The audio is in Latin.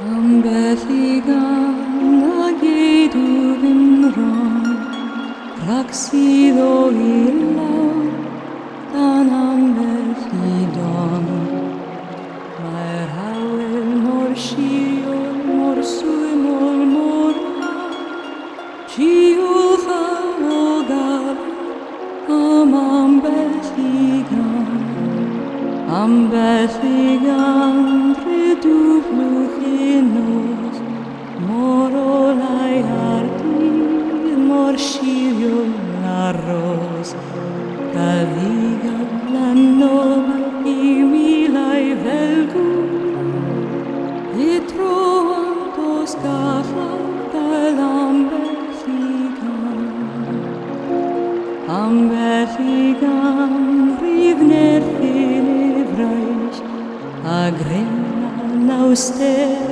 Am Bethlehem nage du Praxido illa, tanam am Bethlehem. Mae'r hawl mor siriol, mor swymol, mor ma, Ciwl fawgal, am am am Bethlehem. io la rosa caviga la nova i milai velgu e trova toscafa da lambe figan. Ambe figan rivner fine vreich agrena nauster